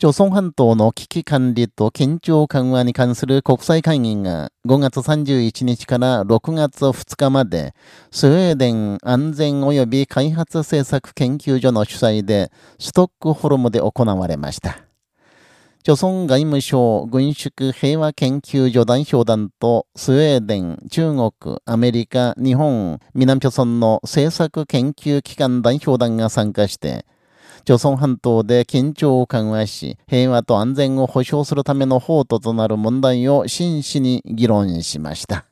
朝鮮半島の危機管理と緊張緩和に関する国際会議が5月31日から6月2日までスウェーデン安全及び開発政策研究所の主催でストックホルムで行われました。朝鮮外務省軍縮平和研究所代表団とスウェーデン、中国、アメリカ、日本、南朝鮮の政策研究機関代表団が参加して朝鮮半島で緊張を緩和し、平和と安全を保障するための法ととなる問題を真摯に議論しました。